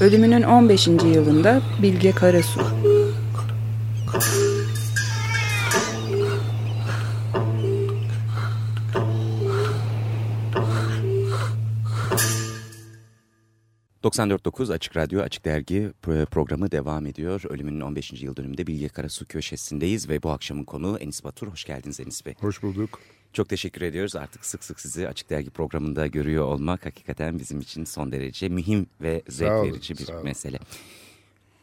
Ölümünün 15. yılında Bilge Karasu. ...94.9 Açık Radyo Açık Dergi programı devam ediyor. Ölümünün 15. yıl dönümünde Bilge Karasu köşesindeyiz ve bu akşamın konuğu Enis Batur. Hoş geldiniz Enis Bey. Hoş bulduk. Çok teşekkür ediyoruz. Artık sık sık sizi Açık Dergi programında görüyor olmak hakikaten bizim için son derece mühim ve zevk olun, verici bir mesele.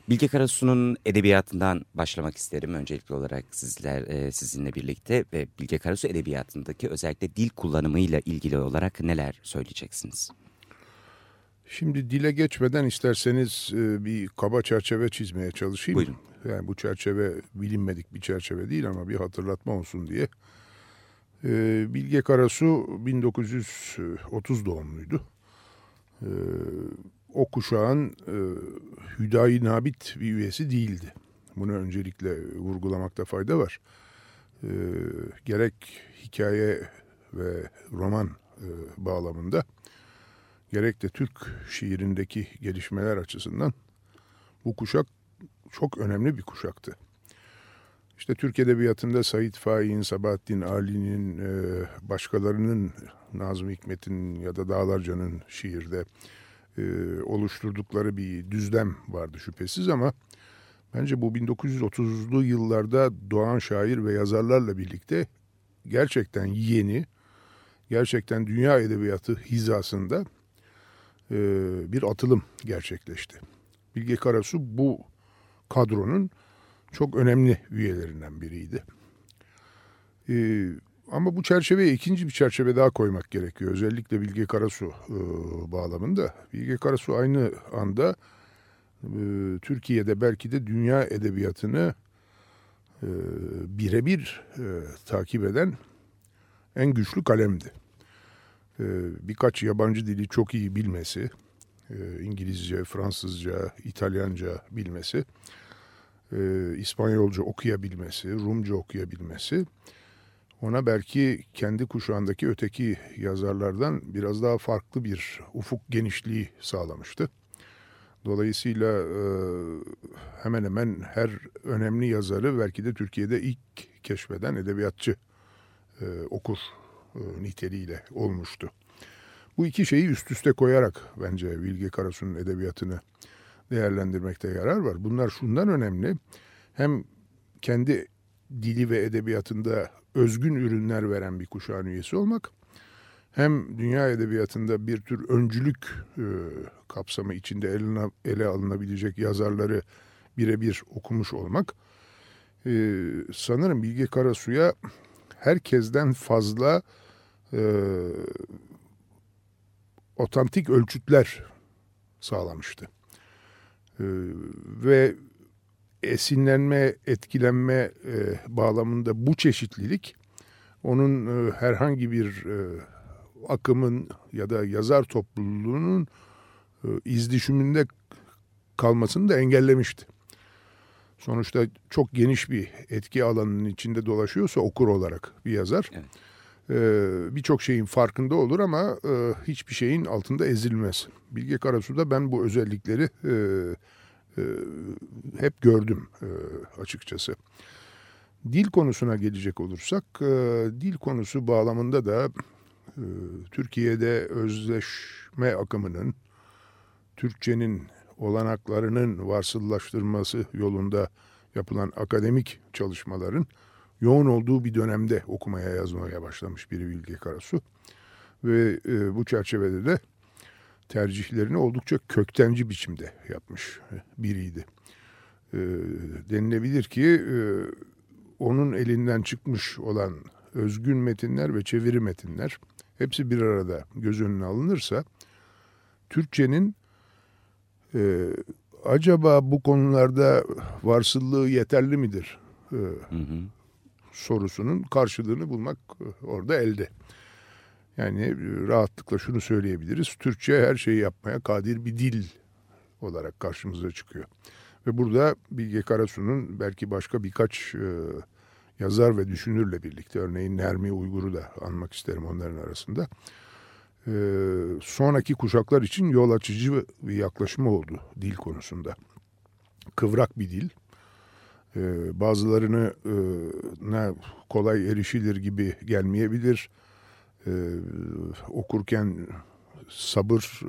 Bilge Karasu'nun edebiyatından başlamak isterim öncelikli olarak sizler e, sizinle birlikte ve Bilge Karasu edebiyatındaki özellikle dil kullanımıyla ilgili olarak neler söyleyeceksiniz? Şimdi dile geçmeden isterseniz e, bir kaba çerçeve çizmeye çalışayım. Buyurun. Yani bu çerçeve bilinmedik bir çerçeve değil ama bir hatırlatma olsun diye. Ee, Bilge Karasu 1930 doğumluydu. Ee, o kuşağın e, Hüdayi Nabit bir üyesi değildi. Bunu öncelikle vurgulamakta fayda var. Gerek hikaye ve roman e, bağlamında gerek de Türk şiirindeki gelişmeler açısından bu kuşak çok önemli bir kuşaktı. İşte Türk Edebiyatı'nda Said Faik'in, Sabahattin Ali'nin, e, başkalarının, Nazım Hikmet'in ya da Dağlarca'nın şiirde e, oluşturdukları bir düzlem vardı şüphesiz ama bence bu 1930'lu yıllarda doğan şair ve yazarlarla birlikte gerçekten yeni, gerçekten dünya edebiyatı hizasında e, bir atılım gerçekleşti. Bilge Karasu bu kadronun çok önemli üyelerinden biriydi. Ee, ama bu çerçeveye ikinci bir çerçeve daha koymak gerekiyor. Özellikle Bilge Karasu e, bağlamında. Bilge Karasu aynı anda e, Türkiye'de belki de dünya edebiyatını e, birebir e, takip eden en güçlü kalemdi. E, birkaç yabancı dili çok iyi bilmesi, e, İngilizce, Fransızca, İtalyanca bilmesi e, İspanyolca okuyabilmesi, Rumca okuyabilmesi ona belki kendi kuşağındaki öteki yazarlardan biraz daha farklı bir ufuk genişliği sağlamıştı. Dolayısıyla e, hemen hemen her önemli yazarı belki de Türkiye'de ilk keşfeden edebiyatçı okur niteliğiyle olmuştu. Bu iki şeyi üst üste koyarak bence Bilge Karasu'nun edebiyatını değerlendirmekte yarar var. Bunlar şundan önemli. Hem kendi dili ve edebiyatında özgün ürünler veren bir kuşağın üyesi olmak hem dünya edebiyatında bir tür öncülük e, kapsamı içinde eline, ele alınabilecek yazarları birebir okumuş olmak e, sanırım Bilge Karasu'ya herkesten fazla e, otantik ölçütler sağlamıştı. Ee, ve esinlenme, etkilenme e, bağlamında bu çeşitlilik onun e, herhangi bir e, akımın ya da yazar topluluğunun e, izdüşümünde kalmasını da engellemişti. Sonuçta çok geniş bir etki alanının içinde dolaşıyorsa okur olarak bir yazar. Evet. Ee, birçok şeyin farkında olur ama e, hiçbir şeyin altında ezilmez. Bilge Karasu'da ben bu özellikleri e, e, hep gördüm açıkçası. Dil konusuna gelecek olursak, dil konusu bağlamında da Türkiye'de özleşme akımının, Türkçenin olanaklarının varsıllaştırması yolunda yapılan akademik çalışmaların yoğun olduğu bir dönemde okumaya yazmaya başlamış biri Bilge Karasu. Ve e, bu çerçevede de tercihlerini oldukça köktenci biçimde yapmış biriydi. E, denilebilir ki e, onun elinden çıkmış olan özgün metinler ve çeviri metinler hepsi bir arada göz önüne alınırsa Türkçenin e, acaba bu konularda varsıllığı yeterli midir? E, hı hı sorusunun karşılığını bulmak e, orada elde. Yani e, rahatlıkla şunu söyleyebiliriz. Türkçe her şeyi yapmaya kadir bir dil olarak karşımıza çıkıyor. Ve burada Bilge Karasu'nun belki başka birkaç e, yazar ve düşünürle birlikte örneğin Nermi Uygur'u da anmak isterim onların arasında. sonraki kuşaklar için yol açıcı bir yaklaşımı oldu dil konusunda. Kıvrak bir dil. Bazılarını ne kolay erişilir gibi gelmeyebilir. okurken sabır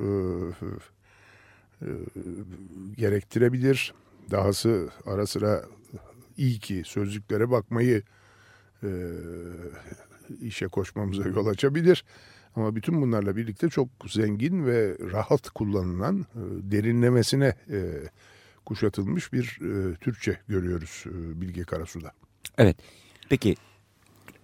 gerektirebilir. Dahası ara sıra iyi ki sözlüklere bakmayı e, işe koşmamıza yol açabilir. Ama bütün bunlarla birlikte çok zengin ve rahat kullanılan, e, derinlemesine e, kuşatılmış bir e, Türkçe görüyoruz e, Bilge Karasu'da. Evet. Peki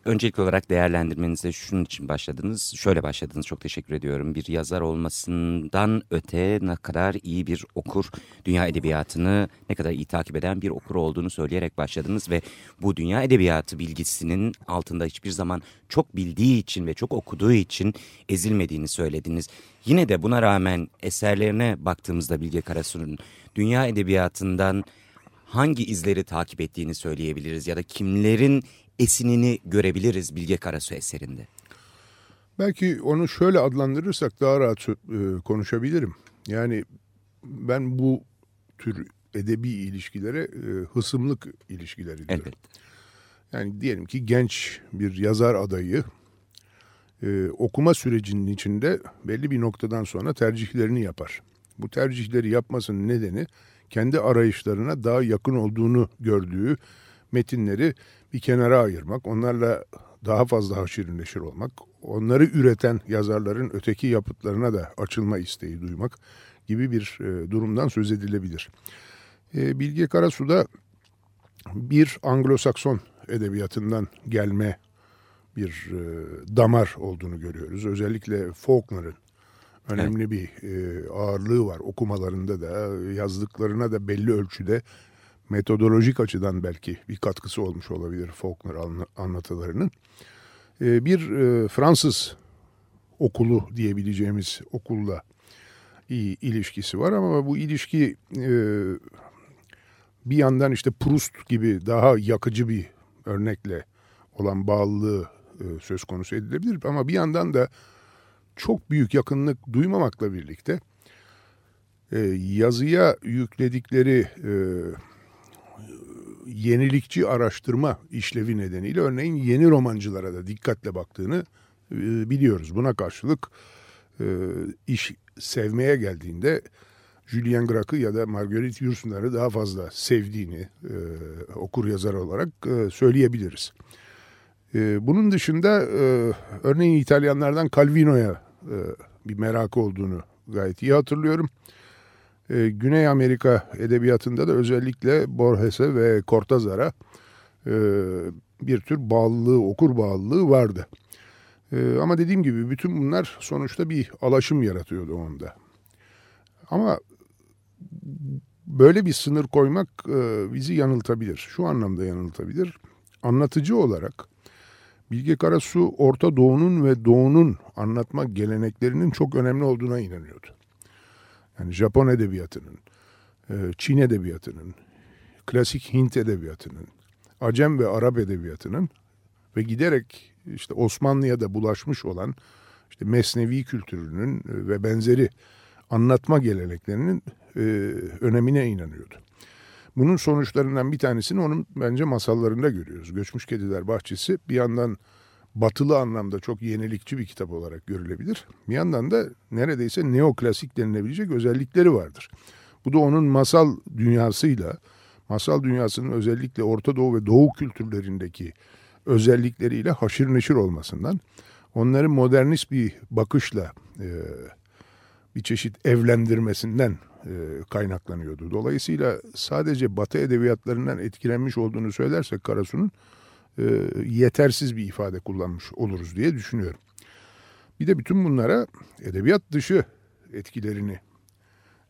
öncelikli olarak değerlendirmenize şunun için başladınız. Şöyle başladınız çok teşekkür ediyorum. Bir yazar olmasından öte ne kadar iyi bir okur, dünya edebiyatını ne kadar iyi takip eden bir okur olduğunu söyleyerek başladınız. Ve bu dünya edebiyatı bilgisinin altında hiçbir zaman çok bildiği için ve çok okuduğu için ezilmediğini söylediniz. Yine de buna rağmen eserlerine baktığımızda Bilge Karasu'nun dünya edebiyatından hangi izleri takip ettiğini söyleyebiliriz ya da kimlerin esinini görebiliriz Bilge Karasu eserinde. Belki onu şöyle adlandırırsak daha rahat e, konuşabilirim. Yani ben bu tür edebi ilişkilere e, hısımlık ilişkileri diyorum. Evet. Yani diyelim ki genç bir yazar adayı e, okuma sürecinin içinde belli bir noktadan sonra tercihlerini yapar. Bu tercihleri yapmasının nedeni kendi arayışlarına daha yakın olduğunu gördüğü metinleri bir kenara ayırmak, onlarla daha fazla haşir neşir olmak, onları üreten yazarların öteki yapıtlarına da açılma isteği duymak gibi bir e, durumdan söz edilebilir. E, Bilge Karasu'da bir Anglo-Sakson edebiyatından gelme bir e, damar olduğunu görüyoruz. Özellikle Faulkner'ın önemli evet. bir ağırlığı var okumalarında da yazdıklarına da belli ölçüde metodolojik açıdan belki bir katkısı olmuş olabilir Faulkner anlatılarının. Ee, bir e, Fransız okulu diyebileceğimiz okulla iyi ilişkisi var ama bu ilişki e, bir yandan işte Proust gibi daha yakıcı bir örnekle olan bağlılığı e, söz konusu edilebilir ama bir yandan da çok büyük yakınlık duymamakla birlikte yazıya yükledikleri yenilikçi araştırma işlevi nedeniyle örneğin yeni romancılara da dikkatle baktığını e, biliyoruz. Buna karşılık e, iş sevmeye geldiğinde Julien Grac'ı ya da Marguerite Yourcenar'ı daha fazla sevdiğini e, okur yazar olarak söyleyebiliriz. Bunun dışında örneğin İtalyanlardan Calvino'ya bir merakı olduğunu gayet iyi hatırlıyorum. Güney Amerika edebiyatında da özellikle Borges'e ve Cortázar'a e, bir tür bağlılığı, okur bağlılığı vardı. E, ama dediğim gibi bütün bunlar sonuçta bir alaşım yaratıyordu onda. Ama böyle bir sınır koymak e, bizi yanıltabilir. Şu anlamda yanıltabilir. Anlatıcı olarak Bilge Karasu Orta Doğu'nun ve Doğu'nun anlatma geleneklerinin çok önemli olduğuna inanıyordu. Yani Japon edebiyatının, e, Çin edebiyatının, klasik Hint edebiyatının, Acem ve Arap edebiyatının ve giderek işte Osmanlı'ya da bulaşmış olan işte Mesnevi kültürünün e, ve benzeri anlatma geleneklerinin e, önemine inanıyordu. Bunun sonuçlarından bir tanesini onun bence masallarında görüyoruz. Göçmüş Kediler Bahçesi bir yandan batılı anlamda çok yenilikçi bir kitap olarak görülebilir. Bir yandan da neredeyse neoklasik denilebilecek özellikleri vardır. Bu da onun masal dünyasıyla, masal dünyasının özellikle Orta Doğu ve Doğu kültürlerindeki özellikleriyle haşır neşir olmasından, onları modernist bir bakışla e, bir çeşit evlendirmesinden e, kaynaklanıyordu. Dolayısıyla sadece Batı edebiyatlarından etkilenmiş olduğunu söylersek Karasu'nun e, yetersiz bir ifade kullanmış oluruz diye düşünüyorum. Bir de bütün bunlara edebiyat dışı etkilerini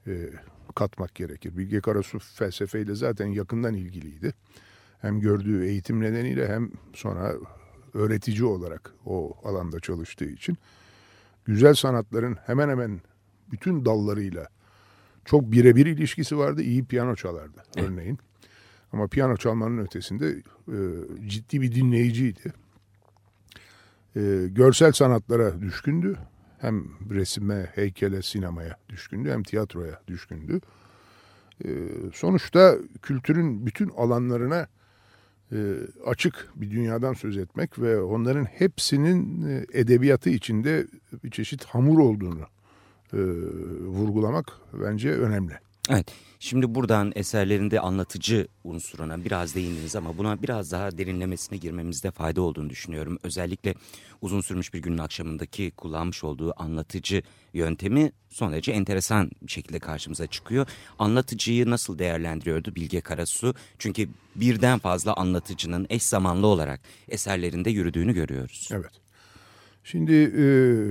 e, katmak gerekir. Bilge Karasu felsefeyle zaten yakından ilgiliydi. Hem gördüğü eğitim nedeniyle hem sonra öğretici olarak o alanda çalıştığı için güzel sanatların hemen hemen bütün dallarıyla çok birebir ilişkisi vardı. İyi piyano çalardı örneğin. Ama piyano çalmanın ötesinde e, ciddi bir dinleyiciydi. E, görsel sanatlara düşkündü. hem resime, heykele, sinemaya düşkündü hem tiyatroya düşkündü. E, sonuçta kültürün bütün alanlarına e, açık bir dünyadan söz etmek ve onların hepsinin e, edebiyatı içinde bir çeşit hamur olduğunu e, vurgulamak bence önemli. Evet. Şimdi buradan eserlerinde anlatıcı unsuruna biraz değindiniz ama buna biraz daha derinlemesine girmemizde fayda olduğunu düşünüyorum. Özellikle uzun sürmüş bir günün akşamındaki kullanmış olduğu anlatıcı yöntemi son derece enteresan bir şekilde karşımıza çıkıyor. Anlatıcıyı nasıl değerlendiriyordu Bilge Karasu? Çünkü birden fazla anlatıcının eş zamanlı olarak eserlerinde yürüdüğünü görüyoruz. Evet. Şimdi e,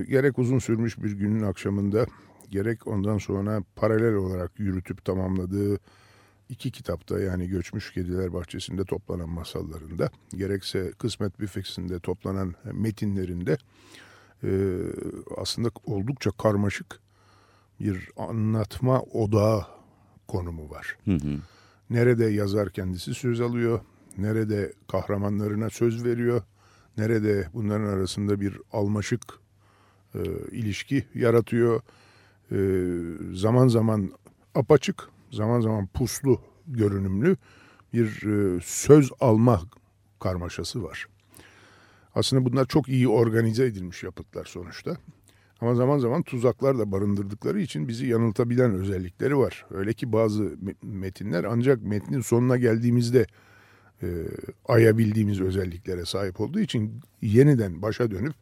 gerek uzun sürmüş bir günün akşamında gerek ondan sonra paralel olarak yürütüp tamamladığı iki kitapta yani Göçmüş Kediler Bahçesi'nde toplanan masallarında gerekse Kısmet Büfesi'nde toplanan metinlerinde e, aslında oldukça karmaşık bir anlatma odağı konumu var. Hı hı. Nerede yazar kendisi söz alıyor, nerede kahramanlarına söz veriyor, nerede bunların arasında bir almaşık e, ilişki yaratıyor e, zaman zaman apaçık, zaman zaman puslu görünümlü bir e, söz alma karmaşası var. Aslında bunlar çok iyi organize edilmiş yapıtlar sonuçta. Ama zaman zaman tuzaklar da barındırdıkları için bizi yanıltabilen özellikleri var. Öyle ki bazı metinler ancak metnin sonuna geldiğimizde e, ayabildiğimiz özelliklere sahip olduğu için yeniden başa dönüp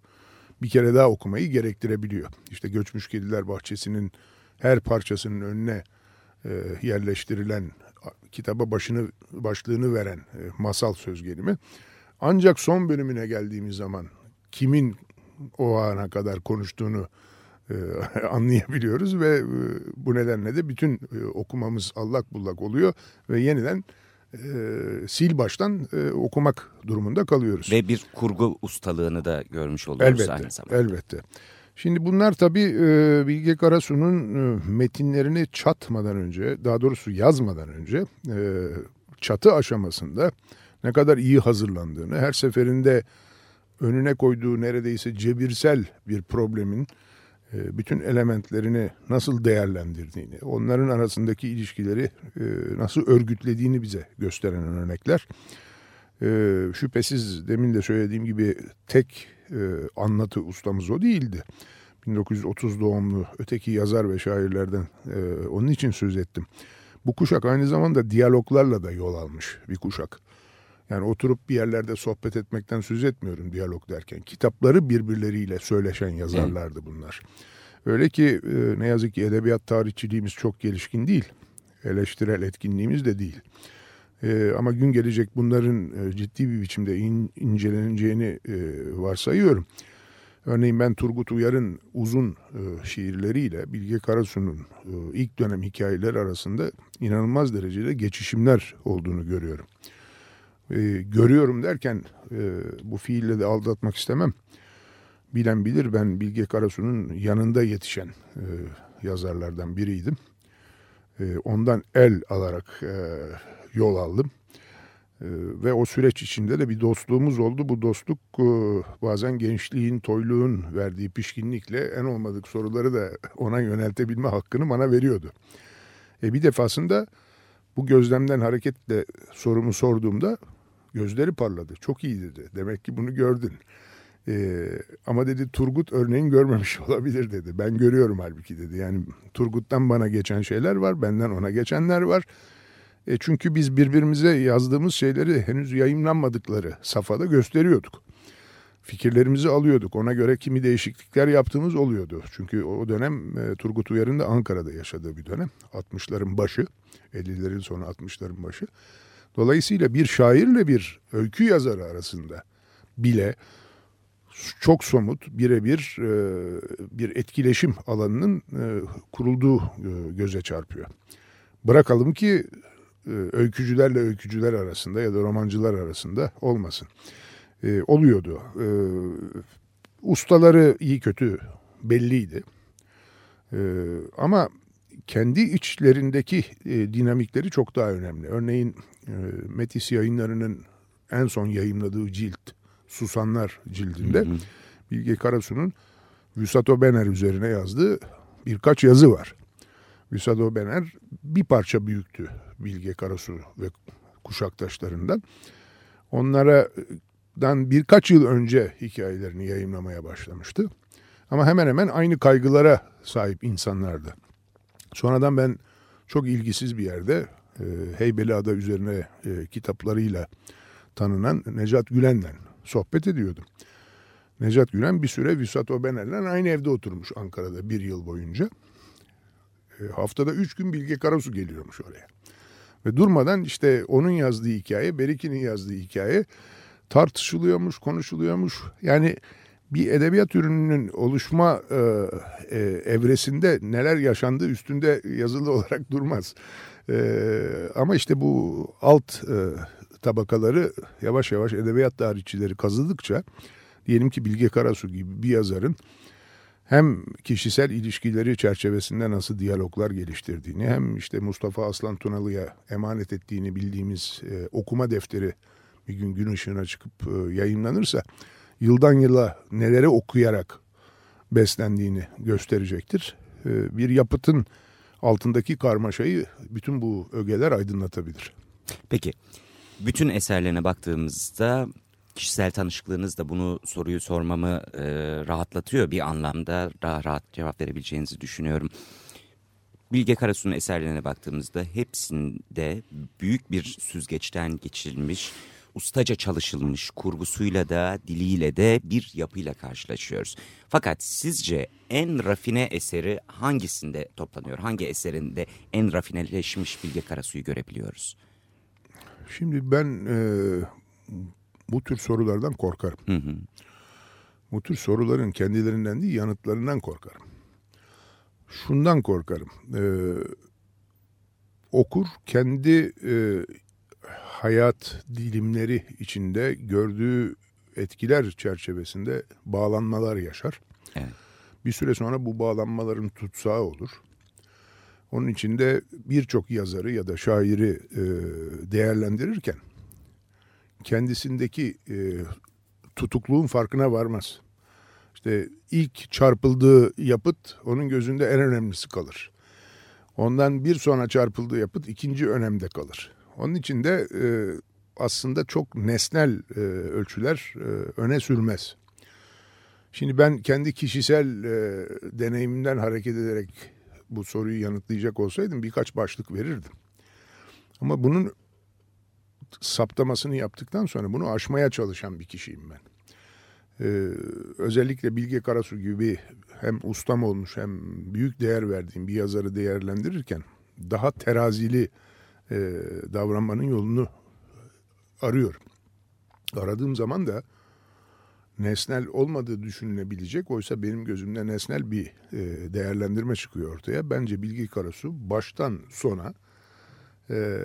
bir kere daha okumayı gerektirebiliyor. İşte Göçmüş Kediler Bahçesi'nin her parçasının önüne e, yerleştirilen kitaba başını başlığını veren e, masal söz gelimi. Ancak son bölümüne geldiğimiz zaman kimin o ana kadar konuştuğunu e, anlayabiliyoruz ve e, bu nedenle de bütün e, okumamız allak bullak oluyor ve yeniden e, sil baştan e, okumak durumunda kalıyoruz. Ve bir kurgu ustalığını da görmüş oluyoruz elbette, aynı zamanda. Elbette. Şimdi bunlar tabii e, Bilge Karasu'nun e, metinlerini çatmadan önce, daha doğrusu yazmadan önce e, çatı aşamasında ne kadar iyi hazırlandığını, her seferinde önüne koyduğu neredeyse cebirsel bir problemin bütün elementlerini nasıl değerlendirdiğini, onların arasındaki ilişkileri e, nasıl örgütlediğini bize gösteren örnekler. E, şüphesiz demin de söylediğim gibi tek anlatı ustamız o değildi. 1930 doğumlu öteki yazar ve şairlerden onun için söz ettim. Bu kuşak aynı zamanda diyaloglarla da yol almış bir kuşak. Yani oturup bir yerlerde sohbet etmekten söz etmiyorum diyalog derken. Kitapları birbirleriyle söyleşen yazarlardı bunlar. Öyle ki e, ne yazık ki edebiyat tarihçiliğimiz çok gelişkin değil. Eleştirel etkinliğimiz de değil. E, ama gün gelecek bunların e, ciddi bir biçimde inceleneceğini varsayıyorum. Örneğin ben Turgut Uyar'ın uzun şiirleriyle Bilge Karasu'nun ilk dönem hikayeleri arasında inanılmaz derecede geçişimler olduğunu görüyorum e, görüyorum derken e, bu fiille de aldatmak istemem. Bilen bilir ben Bilge Karasu'nun yanında yetişen e, yazarlardan biriydim. E, ondan el alarak e, yol aldım. E, ve o süreç içinde de bir dostluğumuz oldu. Bu dostluk e, bazen gençliğin, toyluğun verdiği pişkinlikle en olmadık soruları da ona yöneltebilme hakkını bana veriyordu. E, bir defasında bu gözlemden hareketle sorumu sorduğumda Gözleri parladı. Çok iyi dedi. Demek ki bunu gördün. Ee, ama dedi Turgut örneğin görmemiş olabilir dedi. Ben görüyorum halbuki dedi. Yani Turgut'tan bana geçen şeyler var. Benden ona geçenler var. E çünkü biz birbirimize yazdığımız şeyleri henüz yayınlanmadıkları safhada gösteriyorduk. Fikirlerimizi alıyorduk. Ona göre kimi değişiklikler yaptığımız oluyordu. Çünkü o dönem e, Turgut Uyar'ın da Ankara'da yaşadığı bir dönem. 60'ların başı, 50'lerin sonu 60'ların başı. Dolayısıyla bir şairle bir öykü yazarı arasında bile çok somut birebir e, bir etkileşim alanının e, kurulduğu e, göze çarpıyor. Bırakalım ki öykücülerle öykücüler arasında ya da romancılar arasında olmasın. Oluyordu. Ustaları iyi kötü belliydi. Ama kendi içlerindeki dinamikleri çok daha önemli. Örneğin ee, Metis yayınlarının en son yayınladığı cilt Susanlar cildinde hı hı. Bilge Karasu'nun Vüsato Bener üzerine yazdığı birkaç yazı var. Vüsato Bener bir parça büyüktü Bilge Karasu ve kuşaktaşlarından. Onlardan birkaç yıl önce hikayelerini yayınlamaya başlamıştı. Ama hemen hemen aynı kaygılara sahip insanlardı. Sonradan ben çok ilgisiz bir yerde e, Heybeliada üzerine e, kitaplarıyla tanınan Necat Gülen'le sohbet ediyordum. Necat Gülen bir süre Vüsat Obener'le aynı evde oturmuş Ankara'da bir yıl boyunca. E, haftada üç gün Bilge Karasu geliyormuş oraya. Ve durmadan işte onun yazdığı hikaye, Beriki'nin yazdığı hikaye tartışılıyormuş, konuşuluyormuş. Yani bir edebiyat ürününün oluşma e, e, evresinde neler yaşandığı üstünde yazılı olarak durmaz. E, ama işte bu alt e, tabakaları yavaş yavaş edebiyat tarihçileri kazıdıkça diyelim ki Bilge Karasu gibi bir yazarın hem kişisel ilişkileri çerçevesinde nasıl diyaloglar geliştirdiğini hem işte Mustafa Aslan Tunalı'ya emanet ettiğini bildiğimiz e, okuma defteri bir gün gün ışığına çıkıp e, yayınlanırsa yıldan yıla neleri okuyarak beslendiğini gösterecektir. E, bir yapıtın altındaki karmaşayı bütün bu ögeler aydınlatabilir. Peki bütün eserlerine baktığımızda kişisel tanışıklığınız da bunu soruyu sormamı e, rahatlatıyor bir anlamda. Daha rahat cevap verebileceğinizi düşünüyorum. Bilge Karasu'nun eserlerine baktığımızda hepsinde büyük bir süzgeçten geçirilmiş, ustaca çalışılmış kurgusuyla da diliyle de bir yapıyla karşılaşıyoruz. Fakat sizce en rafine eseri hangisinde toplanıyor? Hangi eserinde en rafineleşmiş Bilge Karasu'yu görebiliyoruz? Şimdi ben e, bu tür sorulardan korkarım. Hı hı. Bu tür soruların kendilerinden değil yanıtlarından korkarım. Şundan korkarım. E, okur kendi e, hayat dilimleri içinde gördüğü etkiler çerçevesinde bağlanmalar yaşar. Evet. Bir süre sonra bu bağlanmaların tutsağı olur. Onun içinde birçok yazarı ya da şairi e, değerlendirirken kendisindeki e, tutukluğun farkına varmaz. İşte ilk çarpıldığı yapıt onun gözünde en önemlisi kalır. Ondan bir sonra çarpıldığı yapıt ikinci önemde kalır. Onun için de e, aslında çok nesnel e, ölçüler e, öne sürmez. Şimdi ben kendi kişisel e, deneyimimden hareket ederek bu soruyu yanıtlayacak olsaydım birkaç başlık verirdim. Ama bunun saptamasını yaptıktan sonra bunu aşmaya çalışan bir kişiyim ben. Ee, özellikle Bilge Karasu gibi hem ustam olmuş hem büyük değer verdiğim bir yazarı değerlendirirken daha terazili e, davranmanın yolunu arıyorum. Aradığım zaman da nesnel olmadığı düşünülebilecek oysa benim gözümde nesnel bir e, değerlendirme çıkıyor ortaya. Bence Bilge Karasu baştan sona e,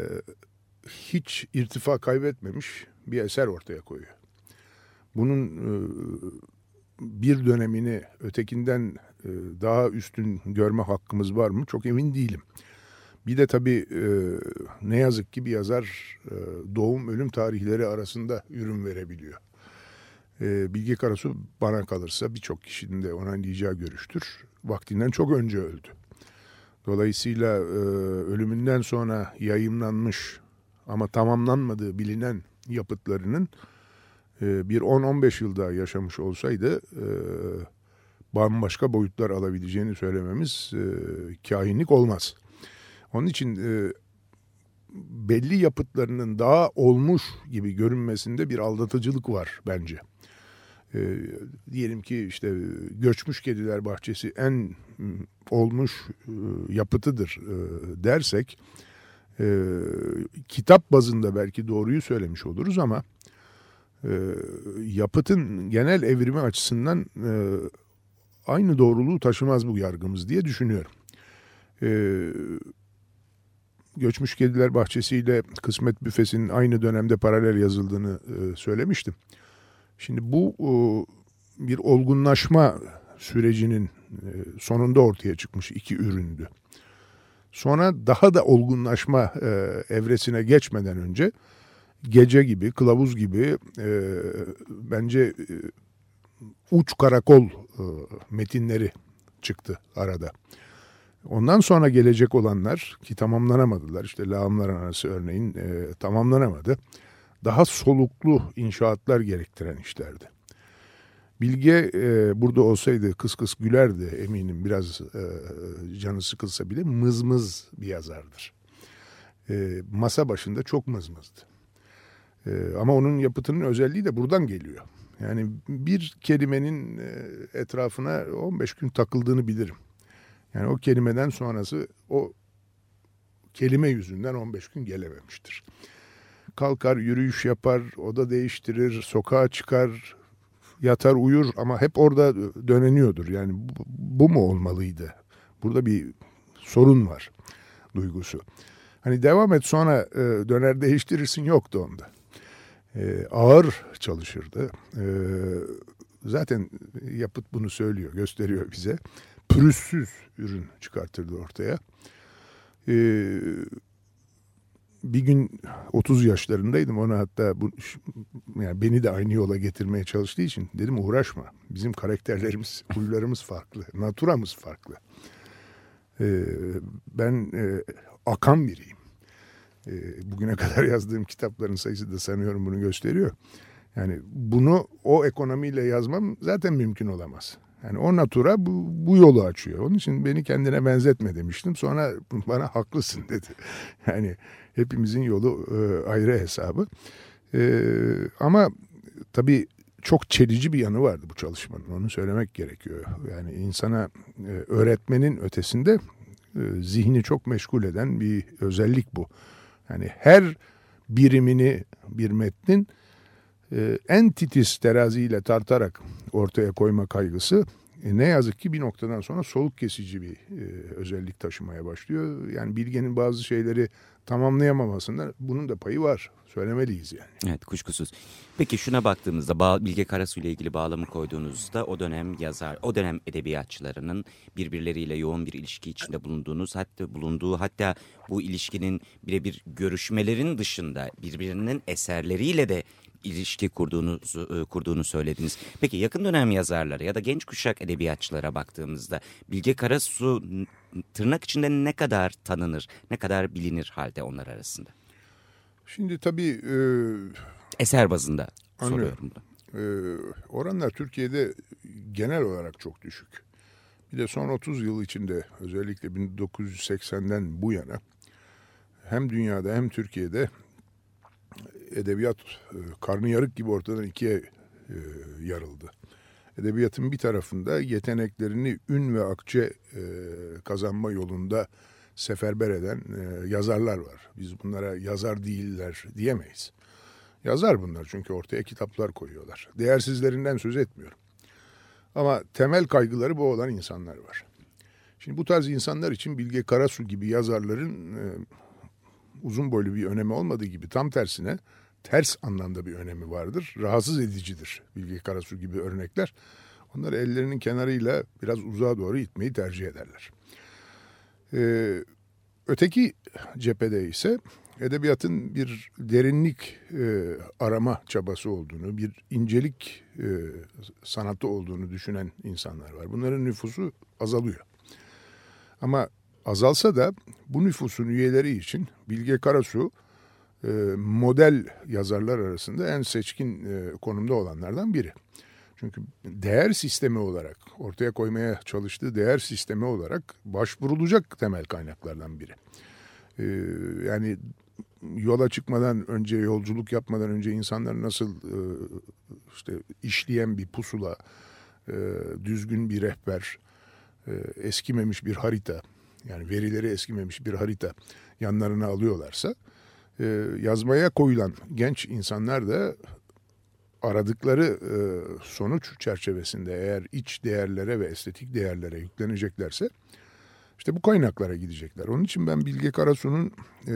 hiç irtifa kaybetmemiş bir eser ortaya koyuyor. Bunun e, bir dönemini ötekinden e, daha üstün görme hakkımız var mı? Çok emin değilim. Bir de tabii e, ne yazık ki bir yazar e, doğum ölüm tarihleri arasında ürün verebiliyor. E, Bilge Karasu bana kalırsa birçok kişinin de onaylayacağı görüştür. Vaktinden çok önce öldü. Dolayısıyla e, ölümünden sonra yayımlanmış ama tamamlanmadığı bilinen yapıtlarının e, bir 10-15 yılda yaşamış olsaydı e, bambaşka boyutlar alabileceğini söylememiz e, kahinlik olmaz. Onun için e, belli yapıtlarının daha olmuş gibi görünmesinde bir aldatıcılık var bence. E, diyelim ki işte Göçmüş Kediler Bahçesi en olmuş e, yapıtıdır e, dersek e, kitap bazında belki doğruyu söylemiş oluruz ama e, yapıtın genel evrimi açısından e, aynı doğruluğu taşımaz bu yargımız diye düşünüyorum. E, Göçmüş Kediler Bahçesi ile Kısmet Büfesi'nin aynı dönemde paralel yazıldığını e, söylemiştim. Şimdi bu e, bir olgunlaşma sürecinin e, sonunda ortaya çıkmış iki üründü. Sonra daha da olgunlaşma evresine geçmeden önce gece gibi, kılavuz gibi bence uç karakol metinleri çıktı arada. Ondan sonra gelecek olanlar ki tamamlanamadılar işte lağımlar arası örneğin e, tamamlanamadı. Daha soluklu inşaatlar gerektiren işlerdi. Bilge e, burada olsaydı kıs kıs gülerdi eminim biraz e, canı sıkılsa bile mızmız bir yazardır. E, masa başında çok mızmızdı. E, ama onun yapıtının özelliği de buradan geliyor. Yani bir kelimenin e, etrafına 15 gün takıldığını bilirim. Yani o kelimeden sonrası o kelime yüzünden 15 gün gelememiştir. Kalkar, yürüyüş yapar, oda değiştirir, sokağa çıkar, yatar uyur ama hep orada döneniyordur. Yani bu, bu mu olmalıydı? Burada bir sorun var duygusu. Hani devam et sonra e, döner değiştirirsin yoktu onda. E, ağır çalışırdı. E, zaten yapıt bunu söylüyor, gösteriyor bize. Pürüzsüz ürün çıkartırdı ortaya. E, bir gün 30 yaşlarındaydım ona hatta bu yani beni de aynı yola getirmeye çalıştığı için dedim uğraşma. Bizim karakterlerimiz, huylarımız farklı, naturamız farklı. Ee, ben e, akan biriyim. Ee, bugüne kadar yazdığım kitapların sayısı da sanıyorum bunu gösteriyor. Yani bunu o ekonomiyle yazmam zaten mümkün olamaz. Yani o natura bu, bu yolu açıyor. Onun için beni kendine benzetme demiştim. Sonra bana haklısın dedi. Yani hepimizin yolu e, ayrı hesabı. E, ama tabii çok çelici bir yanı vardı bu çalışmanın. Onu söylemek gerekiyor. Yani insana e, öğretmenin ötesinde e, zihni çok meşgul eden bir özellik bu. Yani her birimini bir metnin en titiz teraziyle tartarak ortaya koyma kaygısı e, ne yazık ki bir noktadan sonra soluk kesici bir e, özellik taşımaya başlıyor. Yani bilgenin bazı şeyleri tamamlayamamasında bunun da payı var. Söylemeliyiz yani. Evet kuşkusuz. Peki şuna baktığımızda Bilge Karasu ile ilgili bağlamı koyduğunuzda o dönem yazar, o dönem edebiyatçılarının birbirleriyle yoğun bir ilişki içinde bulunduğunuz hatta bulunduğu hatta bu ilişkinin birebir görüşmelerin dışında birbirinin eserleriyle de ilişki kurduğunu, e, kurduğunu söylediniz. Peki yakın dönem yazarları ya da genç kuşak edebiyatçılara baktığımızda Bilge Karasu tırnak içinde ne kadar tanınır, ne kadar bilinir halde onlar arasında? Şimdi tabii... E, Eser bazında anlıyorum. soruyorum da. E, oranlar Türkiye'de genel olarak çok düşük. Bir de son 30 yıl içinde özellikle 1980'den bu yana hem dünyada hem Türkiye'de edebiyat e, karnı yarık gibi ortadan ikiye e, yarıldı. Edebiyatın bir tarafında yeteneklerini ün ve akçe e, kazanma yolunda seferber eden e, yazarlar var. Biz bunlara yazar değiller diyemeyiz. Yazar bunlar çünkü ortaya kitaplar koyuyorlar. Değersizlerinden söz etmiyorum. Ama temel kaygıları bu olan insanlar var. Şimdi bu tarz insanlar için Bilge Karasu gibi yazarların e, uzun boylu bir önemi olmadığı gibi tam tersine ters anlamda bir önemi vardır. Rahatsız edicidir Bilge Karasu gibi örnekler. Onları ellerinin kenarıyla biraz uzağa doğru itmeyi tercih ederler. Ee, öteki cephede ise edebiyatın bir derinlik e, arama çabası olduğunu, bir incelik e, sanatı olduğunu düşünen insanlar var. Bunların nüfusu azalıyor. Ama azalsa da bu nüfusun üyeleri için Bilge Karasu model yazarlar arasında en seçkin e, konumda olanlardan biri. Çünkü değer sistemi olarak ortaya koymaya çalıştığı değer sistemi olarak başvurulacak temel kaynaklardan biri. E, yani yola çıkmadan önce yolculuk yapmadan önce insanlar nasıl işte işleyen bir pusula, düzgün bir rehber, eskimemiş bir harita yani verileri eskimemiş bir harita yanlarına alıyorlarsa e, yazmaya koyulan genç insanlar da aradıkları e, sonuç çerçevesinde eğer iç değerlere ve estetik değerlere yükleneceklerse işte bu kaynaklara gidecekler. Onun için ben Bilge Karasu'nun e,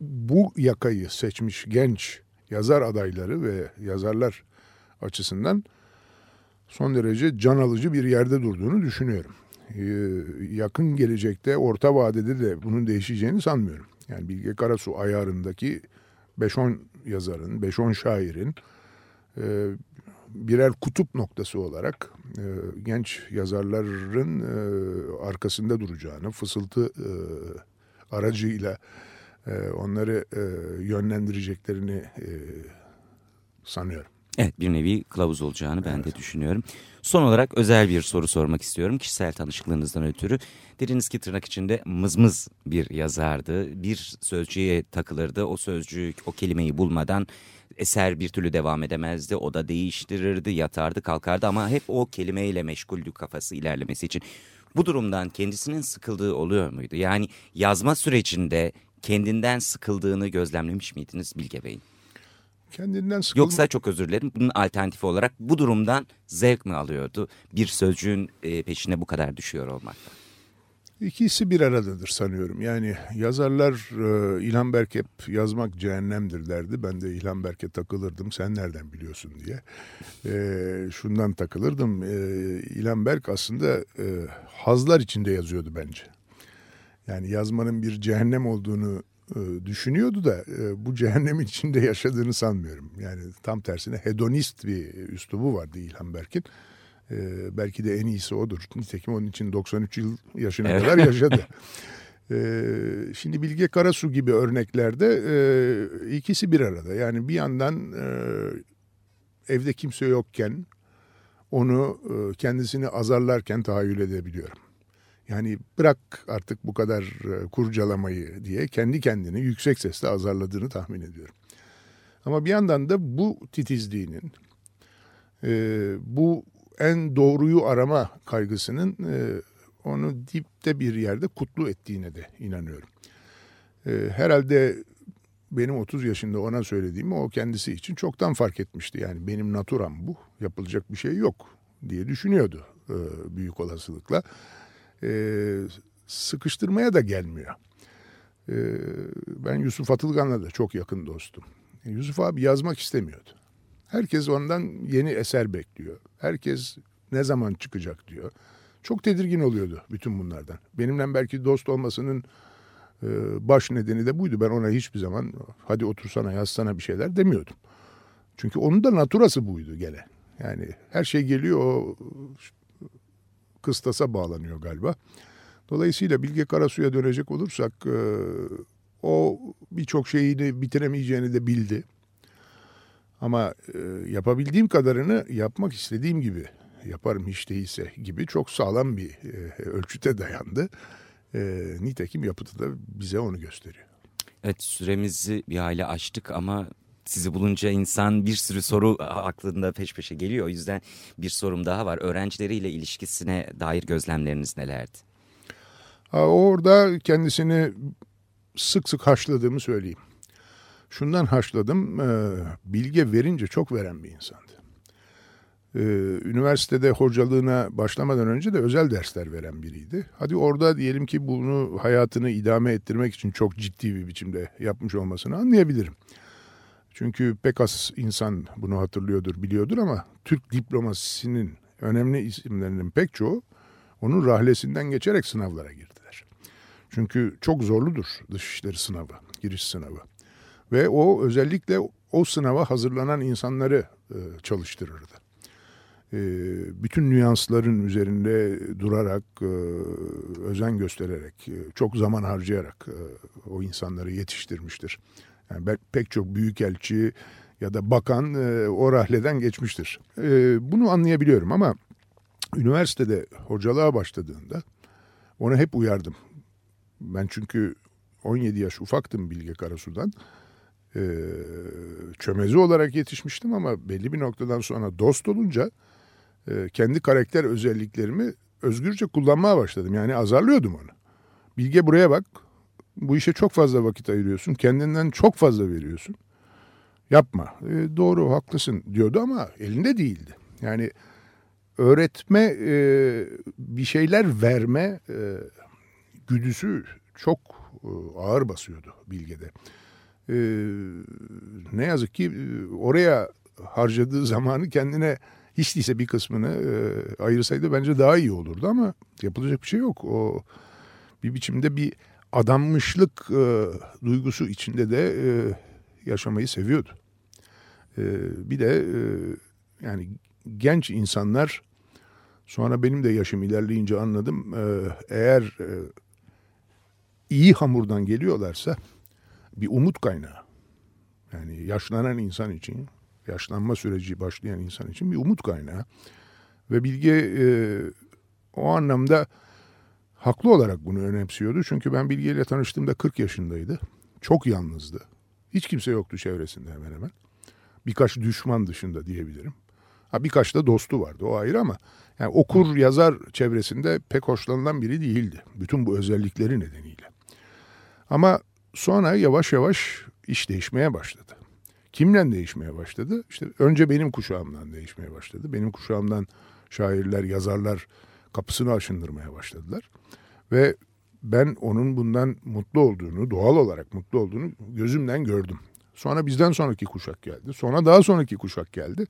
bu yakayı seçmiş genç yazar adayları ve yazarlar açısından son derece can alıcı bir yerde durduğunu düşünüyorum. Ee, yakın gelecekte, orta vadede de bunun değişeceğini sanmıyorum. Yani Bilge Karasu ayarındaki 5-10 yazarın, 5-10 şairin e, birer kutup noktası olarak e, genç yazarların e, arkasında duracağını, fısıltı e, aracıyla e, onları e, yönlendireceklerini e, sanıyorum. Evet bir nevi kılavuz olacağını ben evet. de düşünüyorum. Son olarak özel bir soru sormak istiyorum kişisel tanışıklığınızdan ötürü. Dediniz ki tırnak içinde mızmız bir yazardı. Bir sözcüğe takılırdı. O sözcük, o kelimeyi bulmadan eser bir türlü devam edemezdi. O da değiştirirdi, yatardı, kalkardı ama hep o kelimeyle meşguldü kafası ilerlemesi için. Bu durumdan kendisinin sıkıldığı oluyor muydu? Yani yazma sürecinde kendinden sıkıldığını gözlemlemiş miydiniz Bilge Bey'in? Kendinden sıkılma... Yoksa çok özür dilerim bunun alternatifi olarak bu durumdan zevk mi alıyordu? Bir sözcüğün e, peşine bu kadar düşüyor olmaktan. İkisi bir aradadır sanıyorum. Yani yazarlar e, İlhan Berk hep yazmak cehennemdir derdi. Ben de İlhan Berk'e takılırdım. Sen nereden biliyorsun diye. E, şundan takılırdım. E, İlhan Berk aslında e, hazlar içinde yazıyordu bence. Yani yazmanın bir cehennem olduğunu düşünüyordu da e, bu cehennemin içinde yaşadığını sanmıyorum. Yani tam tersine hedonist bir üslubu vardı İlhan Berk'in. E, belki de en iyisi odur. Nitekim onun için 93 yıl yaşına evet. kadar yaşadı. şimdi Bilge Karasu gibi örneklerde ikisi bir arada. Yani bir yandan evde kimse yokken onu kendisini azarlarken tahayyül edebiliyorum. Yani bırak artık bu kadar e, kurcalamayı diye kendi kendini yüksek sesle azarladığını tahmin ediyorum. Ama bir yandan da bu titizliğinin, e, bu en doğruyu arama kaygısının e, onu dipte bir yerde kutlu ettiğine de inanıyorum. Herhalde benim 30 yaşında ona söylediğimi o kendisi için çoktan fark etmişti. Yani benim naturam bu, yapılacak bir şey yok diye düşünüyordu büyük olasılıkla e, sıkıştırmaya da gelmiyor. E, ben Yusuf Atılgan'la da çok yakın dostum. E, Yusuf abi yazmak istemiyordu. Herkes ondan yeni eser bekliyor. Herkes ne zaman çıkacak diyor. Çok tedirgin oluyordu bütün bunlardan. Benimle belki dost olmasının e, baş nedeni de buydu. Ben ona hiçbir zaman hadi otursana yazsana bir şeyler demiyordum. Çünkü onun da naturası buydu gene. Yani her şey geliyor o kıstasa bağlanıyor galiba. Dolayısıyla Bilge Karasu'ya dönecek olursak e, o birçok şeyini bitiremeyeceğini de bildi. Ama e, yapabildiğim kadarını yapmak istediğim gibi yaparım hiç değilse gibi çok sağlam bir e, ölçüte dayandı. Nitekim yapıtı da bize onu gösteriyor. Evet süremizi bir hale açtık ama sizi bulunca insan bir sürü soru aklında peş peşe geliyor. O yüzden bir sorum daha var. Öğrencileriyle ilişkisine dair gözlemleriniz nelerdi? Orada kendisini sık sık haşladığımı söyleyeyim. Şundan haşladım, e, bilge verince çok veren bir insandı. E, üniversitede hocalığına başlamadan önce de özel dersler veren biriydi. Hadi orada diyelim ki bunu hayatını idame ettirmek için çok ciddi bir biçimde yapmış olmasını anlayabilirim. Çünkü pek az insan bunu hatırlıyordur, biliyordur ama Türk diplomasisinin önemli isimlerinin pek çoğu onun rahlesinden geçerek sınavlara girdiler. Çünkü çok zorludur dışişleri sınavı, giriş sınavı. Ve o özellikle o sınava hazırlanan insanları e, çalıştırırdı. E, bütün nüansların üzerinde durarak, e, özen göstererek, e, çok zaman harcayarak e, o insanları yetiştirmiştir. Yani pek çok büyükelçi ya da bakan o rahleden geçmiştir. Bunu anlayabiliyorum ama üniversitede hocalığa başladığında ona hep uyardım. Ben çünkü 17 yaş ufaktım Bilge Karasu'dan. E, çömezi olarak yetişmiştim ama belli bir noktadan sonra dost olunca e, kendi karakter özelliklerimi özgürce kullanmaya başladım. Yani azarlıyordum onu. Bilge buraya bak, bu işe çok fazla vakit ayırıyorsun. Kendinden çok fazla veriyorsun. Yapma. E, doğru haklısın diyordu ama elinde değildi. Yani öğretme e, bir şeyler verme e, güdüsü çok e, ağır basıyordu Bilge'de. E, ne yazık ki e, oraya harcadığı zamanı kendine hiç değilse bir kısmını e, ayırsaydı bence daha iyi olurdu ama yapılacak bir şey yok. O bir biçimde bir adanmışlık e, duygusu içinde de e, yaşamayı seviyordu. E, bir de e, yani genç insanlar sonra benim de yaşım ilerleyince anladım e, eğer e, iyi hamurdan geliyorlarsa bir umut kaynağı. Yani yaşlanan insan için, yaşlanma süreci başlayan insan için bir umut kaynağı. Ve Bilge e, o anlamda haklı olarak bunu önemsiyordu. Çünkü ben Bilge ile tanıştığımda 40 yaşındaydı. Çok yalnızdı. Hiç kimse yoktu çevresinde hemen hemen. Birkaç düşman dışında diyebilirim. Ha birkaç da dostu vardı o ayrı ama yani okur yazar çevresinde pek hoşlanılan biri değildi. Bütün bu özellikleri nedeniyle. Ama sonra yavaş yavaş iş değişmeye başladı. Kimle değişmeye başladı? İşte önce benim kuşağımdan değişmeye başladı. Benim kuşağımdan şairler, yazarlar kapısını aşındırmaya başladılar. Ve ben onun bundan mutlu olduğunu, doğal olarak mutlu olduğunu gözümden gördüm. Sonra bizden sonraki kuşak geldi. Sonra daha sonraki kuşak geldi.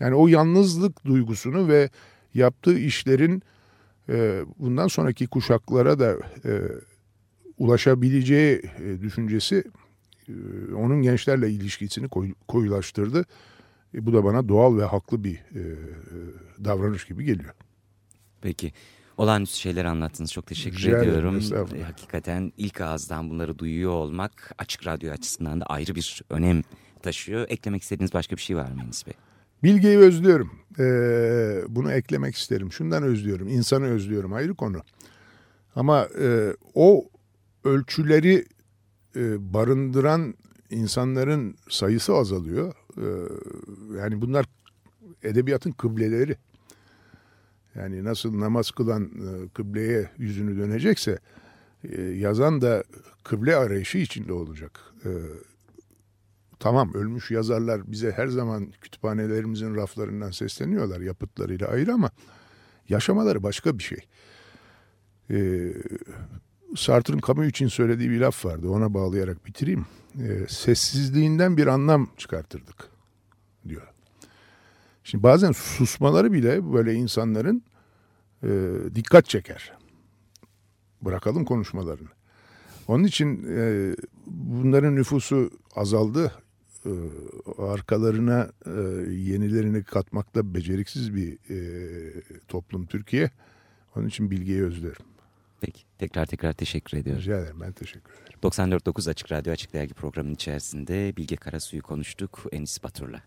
Yani o yalnızlık duygusunu ve yaptığı işlerin e, bundan sonraki kuşaklara da e, ulaşabileceği e, düşüncesi e, onun gençlerle ilişkisini koy, koyulaştırdı. E, bu da bana doğal ve haklı bir e, davranış gibi geliyor. Peki. Olağanüstü şeyler anlattınız. Çok teşekkür Rica ediyorum. Ederim, Hakikaten ilk ağızdan bunları duyuyor olmak açık radyo açısından da ayrı bir önem taşıyor. Eklemek istediğiniz başka bir şey var mı Enis Bey? Bilgeyi özlüyorum. Ee, bunu eklemek isterim. Şundan özlüyorum. İnsanı özlüyorum ayrı konu. Ama e, o ölçüleri e, barındıran insanların sayısı azalıyor. E, yani bunlar edebiyatın kıbleleri. Yani nasıl namaz kılan e, kıbleye yüzünü dönecekse yazan da kıble arayışı içinde olacak. Tamam ölmüş yazarlar bize her zaman kütüphanelerimizin raflarından sesleniyorlar yapıtlarıyla ayrı ama yaşamaları başka bir şey. Sartre'ın kamu için söylediği bir laf vardı ona bağlayarak bitireyim. Sessizliğinden bir anlam çıkartırdık diyor. Şimdi bazen susmaları bile böyle insanların e, dikkat çeker. Bırakalım konuşmalarını. Onun için e, bunların nüfusu azaldı. E, arkalarına e, yenilerini katmakta beceriksiz bir e, toplum Türkiye. Onun için bilgiyi özlerim. Peki tekrar tekrar teşekkür ediyorum. Rica ederim ben teşekkür ederim. 94.9 Açık Radyo Açık Dergi programının içerisinde Bilge Karasu'yu konuştuk Enis Batur'la.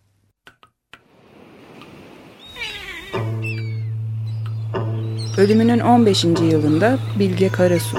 Ölümünün 15. yılında Bilge Karasu